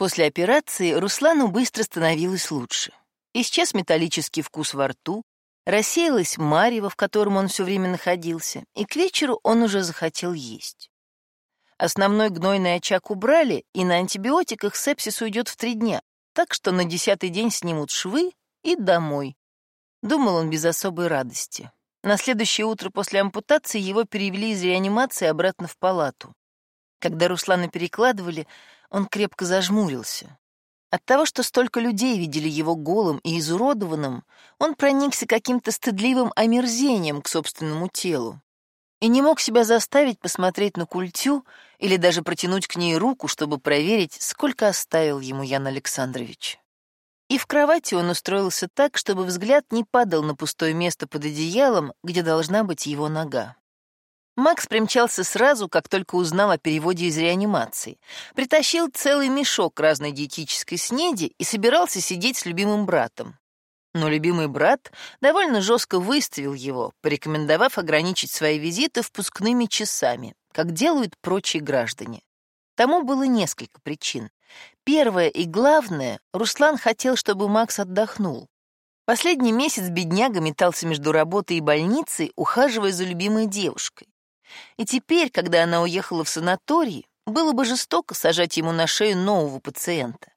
После операции Руслану быстро становилось лучше. Исчез металлический вкус во рту, рассеялась марево, в котором он все время находился, и к вечеру он уже захотел есть. Основной гнойный очаг убрали, и на антибиотиках сепсис уйдет в три дня, так что на десятый день снимут швы и домой. Думал он без особой радости. На следующее утро после ампутации его перевели из реанимации обратно в палату. Когда Руслана перекладывали, он крепко зажмурился. От того, что столько людей видели его голым и изуродованным, он проникся каким-то стыдливым омерзением к собственному телу и не мог себя заставить посмотреть на культю или даже протянуть к ней руку, чтобы проверить, сколько оставил ему Ян Александрович. И в кровати он устроился так, чтобы взгляд не падал на пустое место под одеялом, где должна быть его нога. Макс примчался сразу, как только узнал о переводе из реанимации. Притащил целый мешок разной диетической снеди и собирался сидеть с любимым братом. Но любимый брат довольно жестко выставил его, порекомендовав ограничить свои визиты впускными часами, как делают прочие граждане. Тому было несколько причин. Первое и главное, Руслан хотел, чтобы Макс отдохнул. Последний месяц бедняга метался между работой и больницей, ухаживая за любимой девушкой. И теперь, когда она уехала в санаторий, было бы жестоко сажать ему на шею нового пациента.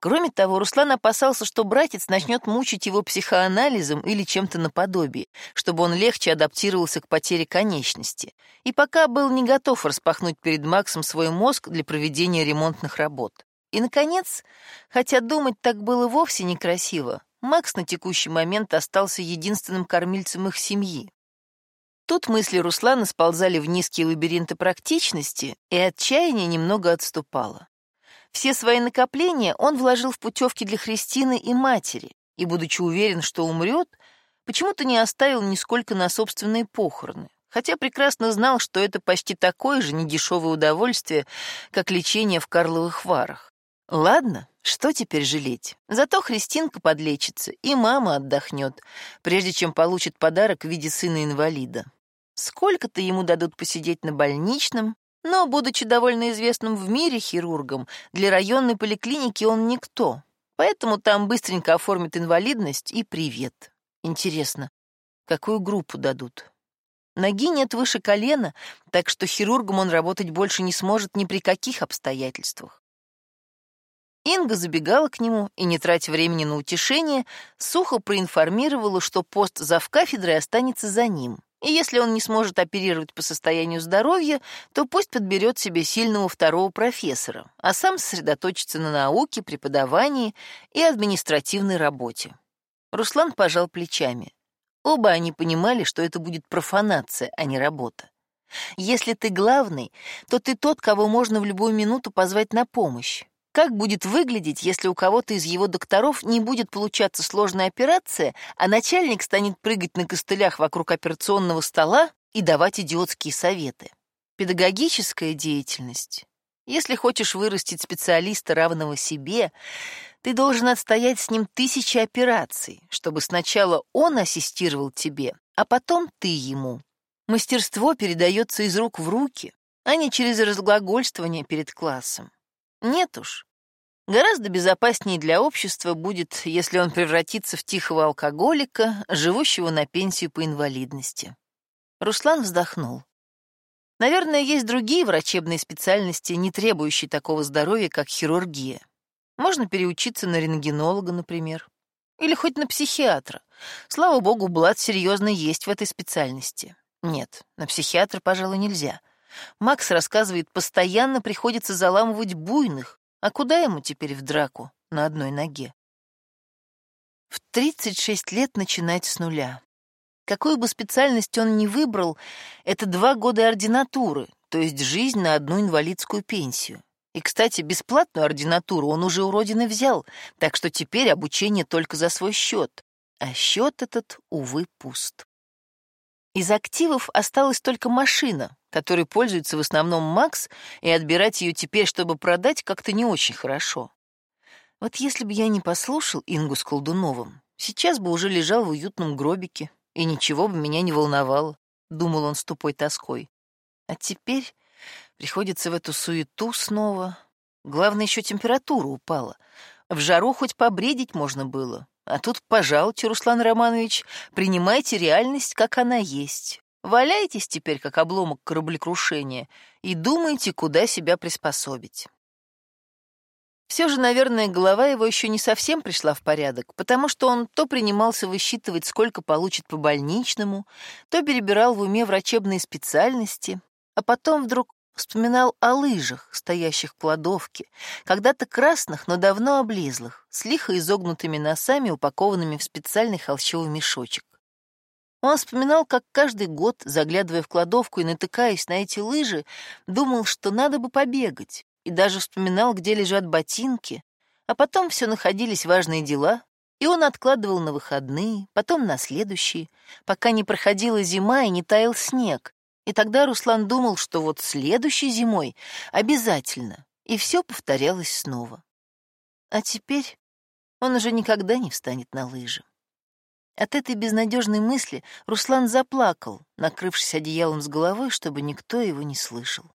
Кроме того, Руслан опасался, что братец начнет мучить его психоанализом или чем-то наподобие, чтобы он легче адаптировался к потере конечности, и пока был не готов распахнуть перед Максом свой мозг для проведения ремонтных работ. И, наконец, хотя думать так было вовсе некрасиво, Макс на текущий момент остался единственным кормильцем их семьи. Тут мысли Руслана сползали в низкие лабиринты практичности, и отчаяние немного отступало. Все свои накопления он вложил в путевки для Христины и матери, и, будучи уверен, что умрет, почему-то не оставил нисколько на собственные похороны, хотя прекрасно знал, что это почти такое же недешевое удовольствие, как лечение в Карловых Варах. Ладно, что теперь жалеть? Зато Христинка подлечится, и мама отдохнет, прежде чем получит подарок в виде сына-инвалида. Сколько-то ему дадут посидеть на больничном, но, будучи довольно известным в мире хирургом, для районной поликлиники он никто, поэтому там быстренько оформят инвалидность и привет. Интересно, какую группу дадут? Ноги нет выше колена, так что хирургом он работать больше не сможет ни при каких обстоятельствах. Инга забегала к нему и, не тратя времени на утешение, сухо проинформировала, что пост завкафедрой останется за ним, и если он не сможет оперировать по состоянию здоровья, то пусть подберет себе сильного второго профессора, а сам сосредоточится на науке, преподавании и административной работе. Руслан пожал плечами. Оба они понимали, что это будет профанация, а не работа. Если ты главный, то ты тот, кого можно в любую минуту позвать на помощь. Как будет выглядеть, если у кого-то из его докторов не будет получаться сложная операция, а начальник станет прыгать на костылях вокруг операционного стола и давать идиотские советы? Педагогическая деятельность. Если хочешь вырастить специалиста, равного себе, ты должен отстоять с ним тысячи операций, чтобы сначала он ассистировал тебе, а потом ты ему. Мастерство передается из рук в руки, а не через разглагольствование перед классом. Нет уж. Гораздо безопаснее для общества будет, если он превратится в тихого алкоголика, живущего на пенсию по инвалидности. Руслан вздохнул. Наверное, есть другие врачебные специальности, не требующие такого здоровья, как хирургия. Можно переучиться на рентгенолога, например. Или хоть на психиатра. Слава богу, блат серьезно есть в этой специальности. Нет, на психиатра, пожалуй, нельзя. Макс рассказывает, постоянно приходится заламывать буйных, а куда ему теперь в драку на одной ноге? В 36 лет начинать с нуля. Какую бы специальность он ни выбрал, это два года ординатуры, то есть жизнь на одну инвалидскую пенсию. И, кстати, бесплатную ординатуру он уже у родины взял, так что теперь обучение только за свой счет. А счет этот, увы, пуст. Из активов осталась только машина, которой пользуется в основном Макс, и отбирать ее теперь, чтобы продать, как-то не очень хорошо. Вот если бы я не послушал Ингу с Колдуновым, сейчас бы уже лежал в уютном гробике, и ничего бы меня не волновало, — думал он с тупой тоской. А теперь приходится в эту суету снова. Главное, еще температура упала. В жару хоть побредить можно было. А тут, пожалуйте, Руслан Романович, принимайте реальность, как она есть. Валяйтесь теперь, как обломок кораблекрушения, и думайте, куда себя приспособить. Все же, наверное, голова его еще не совсем пришла в порядок, потому что он то принимался высчитывать, сколько получит по больничному, то перебирал в уме врачебные специальности, а потом вдруг вспоминал о лыжах, стоящих в кладовке, когда-то красных, но давно облезлых, с лихо изогнутыми носами, упакованными в специальный холщовый мешочек. Он вспоминал, как каждый год, заглядывая в кладовку и натыкаясь на эти лыжи, думал, что надо бы побегать, и даже вспоминал, где лежат ботинки, а потом все находились важные дела, и он откладывал на выходные, потом на следующие, пока не проходила зима и не таял снег, и тогда Руслан думал, что вот следующей зимой обязательно, и все повторялось снова. А теперь он уже никогда не встанет на лыжи. От этой безнадежной мысли Руслан заплакал, накрывшись одеялом с головой, чтобы никто его не слышал.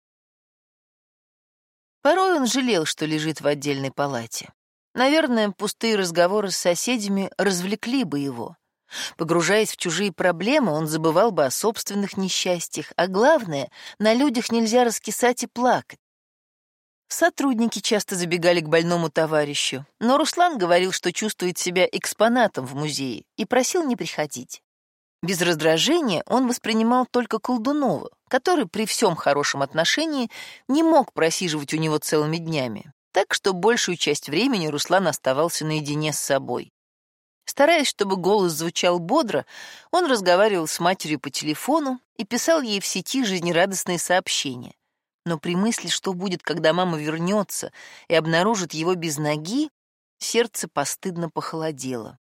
Порой он жалел, что лежит в отдельной палате. Наверное, пустые разговоры с соседями развлекли бы его. Погружаясь в чужие проблемы, он забывал бы о собственных несчастьях, а главное, на людях нельзя раскисать и плакать. Сотрудники часто забегали к больному товарищу, но Руслан говорил, что чувствует себя экспонатом в музее и просил не приходить. Без раздражения он воспринимал только Колдунова, который при всем хорошем отношении не мог просиживать у него целыми днями, так что большую часть времени Руслан оставался наедине с собой. Стараясь, чтобы голос звучал бодро, он разговаривал с матерью по телефону и писал ей в сети жизнерадостные сообщения. Но при мысли, что будет, когда мама вернется и обнаружит его без ноги, сердце постыдно похолодело.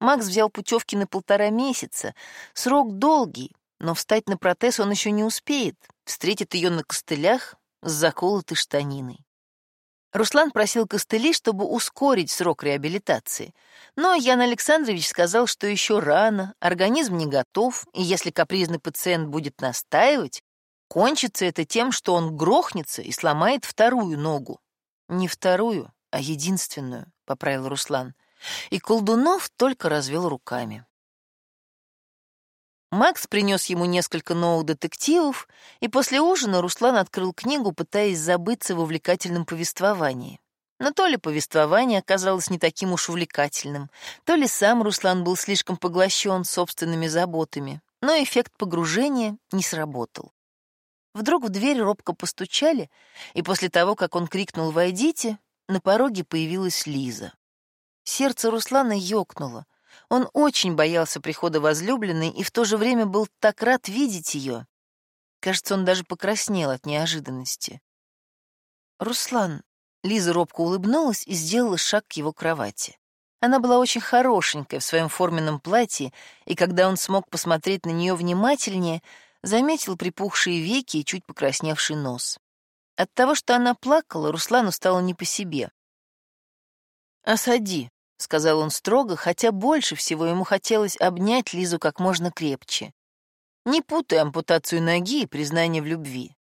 Макс взял путевки на полтора месяца. Срок долгий, но встать на протез он еще не успеет. Встретит ее на костылях с заколотой штаниной. Руслан просил костыли, чтобы ускорить срок реабилитации. Но Ян Александрович сказал, что еще рано, организм не готов, и если капризный пациент будет настаивать, кончится это тем, что он грохнется и сломает вторую ногу. Не вторую, а единственную, — поправил Руслан. И Колдунов только развел руками. Макс принес ему несколько новых детективов, и после ужина Руслан открыл книгу, пытаясь забыться в увлекательном повествовании. Но то ли повествование оказалось не таким уж увлекательным, то ли сам Руслан был слишком поглощен собственными заботами, но эффект погружения не сработал. Вдруг в дверь робко постучали, и после того, как он крикнул «Войдите», на пороге появилась Лиза. Сердце Руслана ёкнуло. Он очень боялся прихода возлюбленной и в то же время был так рад видеть ее. Кажется, он даже покраснел от неожиданности. «Руслан», — Лиза робко улыбнулась и сделала шаг к его кровати. Она была очень хорошенькая в своем форменном платье, и когда он смог посмотреть на нее внимательнее, заметил припухшие веки и чуть покрасневший нос. От того, что она плакала, Руслану стало не по себе. «Осади», — сказал он строго, хотя больше всего ему хотелось обнять Лизу как можно крепче. Не путай ампутацию ноги и признание в любви.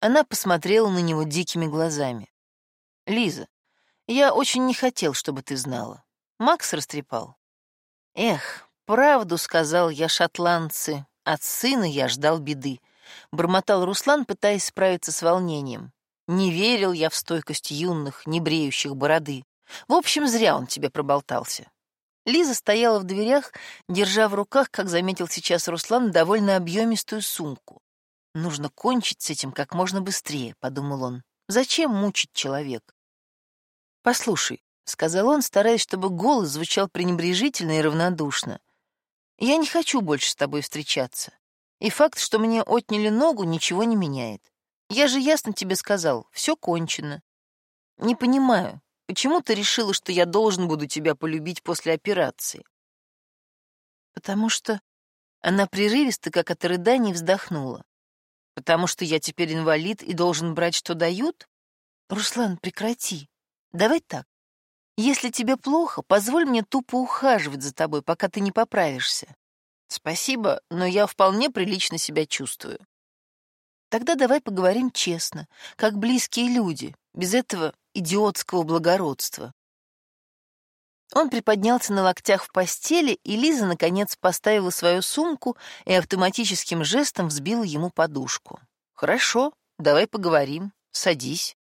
Она посмотрела на него дикими глазами. «Лиза, я очень не хотел, чтобы ты знала. Макс растрепал. Эх, правду сказал я шотландцы, от сына я ждал беды. Бормотал Руслан, пытаясь справиться с волнением. Не верил я в стойкость юных, не бреющих бороды. В общем, зря он тебе проболтался. Лиза стояла в дверях, держа в руках, как заметил сейчас Руслан, довольно объемистую сумку. «Нужно кончить с этим как можно быстрее», — подумал он. «Зачем мучить человека?» «Послушай», — сказал он, стараясь, чтобы голос звучал пренебрежительно и равнодушно. «Я не хочу больше с тобой встречаться. И факт, что мне отняли ногу, ничего не меняет. Я же ясно тебе сказал, все кончено. Не понимаю, Почему ты решила, что я должен буду тебя полюбить после операции? Потому что она прерывисто, как от рыданий, вздохнула. Потому что я теперь инвалид и должен брать, что дают? Руслан, прекрати. Давай так. Если тебе плохо, позволь мне тупо ухаживать за тобой, пока ты не поправишься. Спасибо, но я вполне прилично себя чувствую. Тогда давай поговорим честно, как близкие люди, без этого идиотского благородства. Он приподнялся на локтях в постели, и Лиза, наконец, поставила свою сумку и автоматическим жестом взбила ему подушку. «Хорошо, давай поговорим. Садись».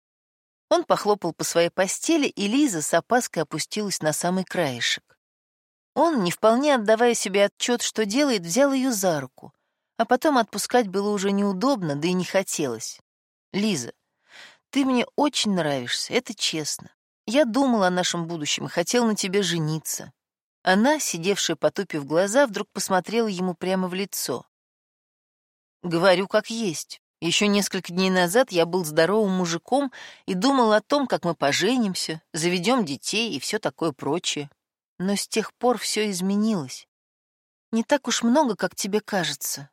Он похлопал по своей постели, и Лиза с опаской опустилась на самый краешек. Он, не вполне отдавая себе отчет, что делает, взял ее за руку, а потом отпускать было уже неудобно, да и не хотелось. «Лиза, ты мне очень нравишься, это честно. Я думала о нашем будущем и хотел на тебе жениться. Она, сидевшая потупив глаза, вдруг посмотрела ему прямо в лицо. Говорю, как есть. Еще несколько дней назад я был здоровым мужиком и думал о том, как мы поженимся, заведем детей и все такое прочее. Но с тех пор все изменилось. Не так уж много, как тебе кажется.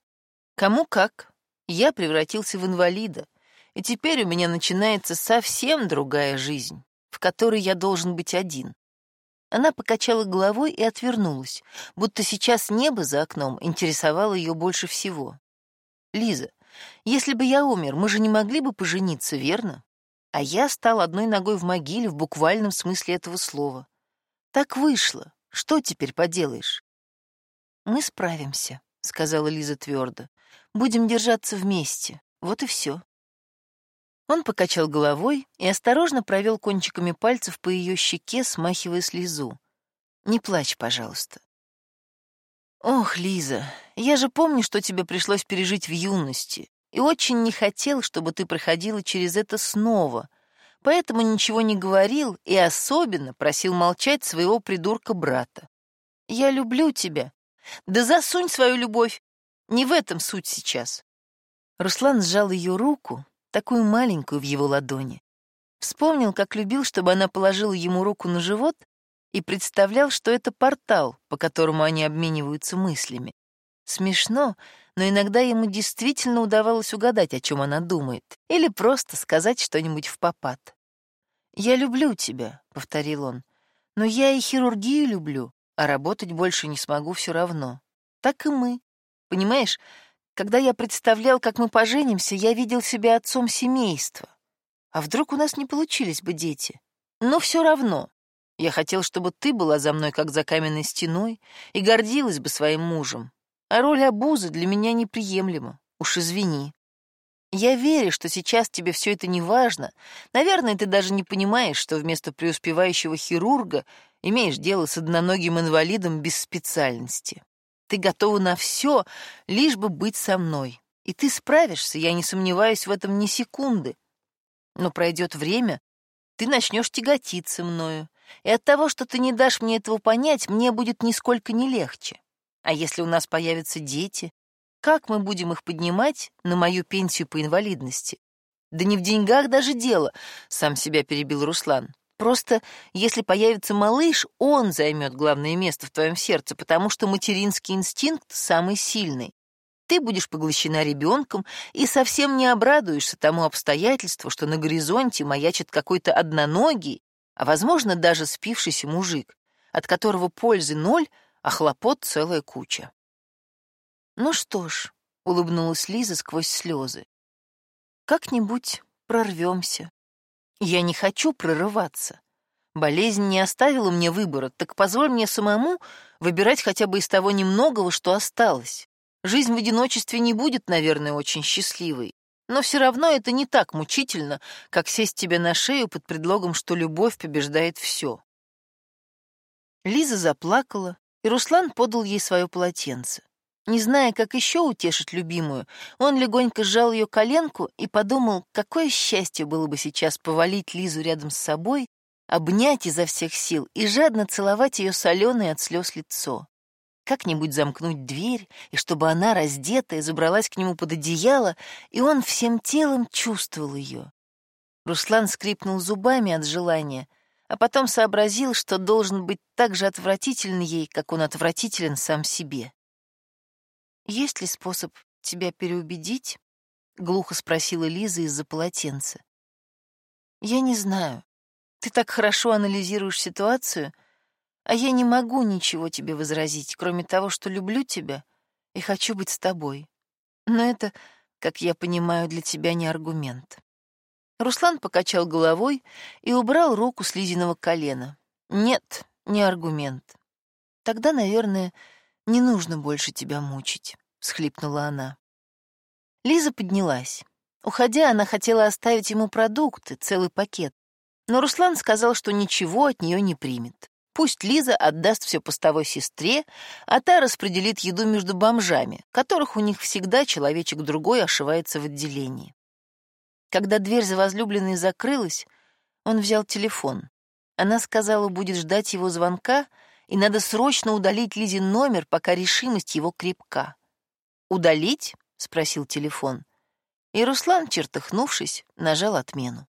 Кому как. Я превратился в инвалида, и теперь у меня начинается совсем другая жизнь в которой я должен быть один. Она покачала головой и отвернулась, будто сейчас небо за окном интересовало ее больше всего. «Лиза, если бы я умер, мы же не могли бы пожениться, верно? А я стал одной ногой в могиле в буквальном смысле этого слова. Так вышло. Что теперь поделаешь?» «Мы справимся», — сказала Лиза твердо. «Будем держаться вместе. Вот и все». Он покачал головой и осторожно провел кончиками пальцев по ее щеке, смахивая слезу. «Не плачь, пожалуйста». «Ох, Лиза, я же помню, что тебе пришлось пережить в юности, и очень не хотел, чтобы ты проходила через это снова, поэтому ничего не говорил и особенно просил молчать своего придурка-брата. Я люблю тебя. Да засунь свою любовь. Не в этом суть сейчас». Руслан сжал ее руку, такую маленькую в его ладони. Вспомнил, как любил, чтобы она положила ему руку на живот и представлял, что это портал, по которому они обмениваются мыслями. Смешно, но иногда ему действительно удавалось угадать, о чем она думает, или просто сказать что-нибудь в попад. «Я люблю тебя», — повторил он, — «но я и хирургию люблю, а работать больше не смогу все равно. Так и мы. Понимаешь, когда я представлял, как мы поженимся, я видел себя отцом семейства. А вдруг у нас не получились бы дети? Но все равно. Я хотел, чтобы ты была за мной, как за каменной стеной, и гордилась бы своим мужем. А роль обузы для меня неприемлема. Уж извини. Я верю, что сейчас тебе все это не важно. Наверное, ты даже не понимаешь, что вместо преуспевающего хирурга имеешь дело с одноногим инвалидом без специальности. Ты готова на все, лишь бы быть со мной. И ты справишься, я не сомневаюсь в этом ни секунды. Но пройдет время, ты начнешь тяготиться мною, и от того, что ты не дашь мне этого понять, мне будет нисколько не легче. А если у нас появятся дети, как мы будем их поднимать на мою пенсию по инвалидности? Да не в деньгах даже дело, сам себя перебил Руслан. Просто если появится малыш, он займет главное место в твоем сердце, потому что материнский инстинкт самый сильный. Ты будешь поглощена ребенком и совсем не обрадуешься тому обстоятельству, что на горизонте маячит какой-то одноногий, а, возможно, даже спившийся мужик, от которого пользы ноль, а хлопот целая куча. «Ну что ж», — улыбнулась Лиза сквозь слезы, — «как-нибудь прорвемся». Я не хочу прорываться. Болезнь не оставила мне выбора, так позволь мне самому выбирать хотя бы из того немногого, что осталось. Жизнь в одиночестве не будет, наверное, очень счастливой, но все равно это не так мучительно, как сесть тебе на шею под предлогом, что любовь побеждает все. Лиза заплакала, и Руслан подал ей свое полотенце. Не зная, как еще утешить любимую, он легонько сжал ее коленку и подумал, какое счастье было бы сейчас повалить Лизу рядом с собой, обнять изо всех сил и жадно целовать ее соленое от слез лицо. Как-нибудь замкнуть дверь, и чтобы она, раздетая, забралась к нему под одеяло, и он всем телом чувствовал ее. Руслан скрипнул зубами от желания, а потом сообразил, что должен быть так же отвратителен ей, как он отвратителен сам себе. «Есть ли способ тебя переубедить?» — глухо спросила Лиза из-за полотенца. «Я не знаю. Ты так хорошо анализируешь ситуацию, а я не могу ничего тебе возразить, кроме того, что люблю тебя и хочу быть с тобой. Но это, как я понимаю, для тебя не аргумент. Руслан покачал головой и убрал руку с Лизиного колена. «Нет, не аргумент. Тогда, наверное, не нужно больше тебя мучить», — всхлипнула она. Лиза поднялась. Уходя, она хотела оставить ему продукты, целый пакет. Но Руслан сказал, что ничего от нее не примет. Пусть Лиза отдаст все постовой сестре, а та распределит еду между бомжами, которых у них всегда человечек-другой ошивается в отделении. Когда дверь за возлюбленной закрылась, он взял телефон. Она сказала, будет ждать его звонка, и надо срочно удалить Лизе номер, пока решимость его крепка. «Удалить?» — спросил телефон. И Руслан, чертыхнувшись, нажал отмену.